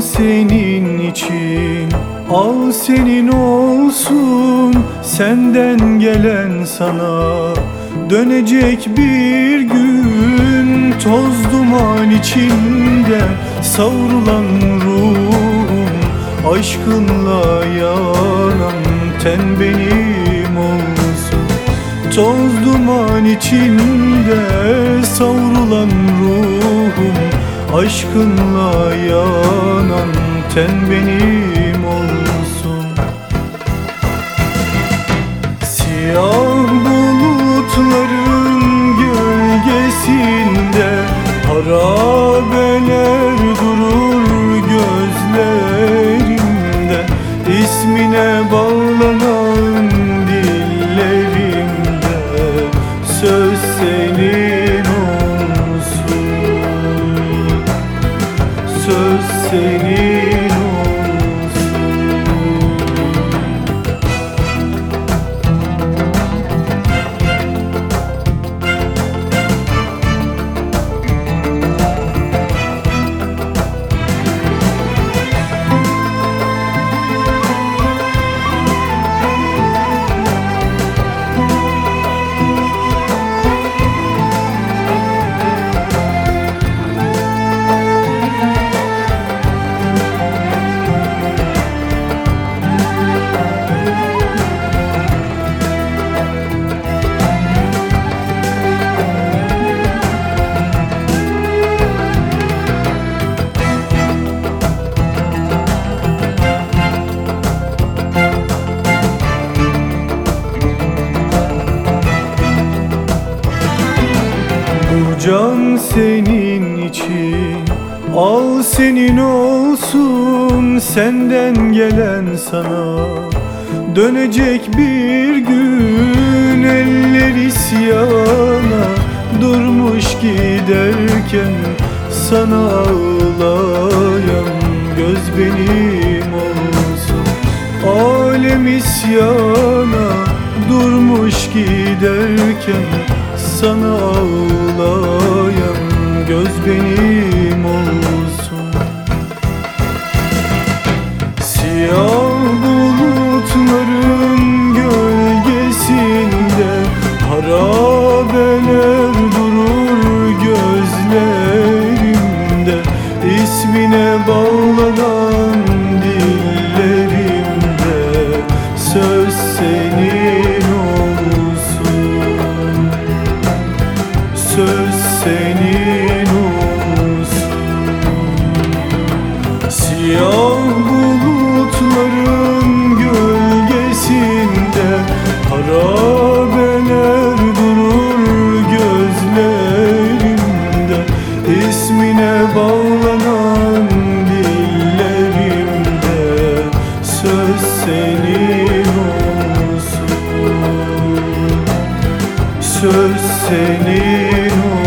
senin için Al senin olsun. Senden gelen sana Dönecek bir gün. Toz duman içinde Savrulan ruhum aşkınla yanan ten benim olsun. Toz duman içinde savrulan ruhum Aşkınla yanan ten benim olsun. Siyah bulutların Söz can senin için. Al senin olsun senden gelen sana. Dönecek bir gün eller isyana Durmuş giderken sana ağlayan göz benim olsun. Alem isyana durmuş giderken Sana ağlayan göz benim nenhum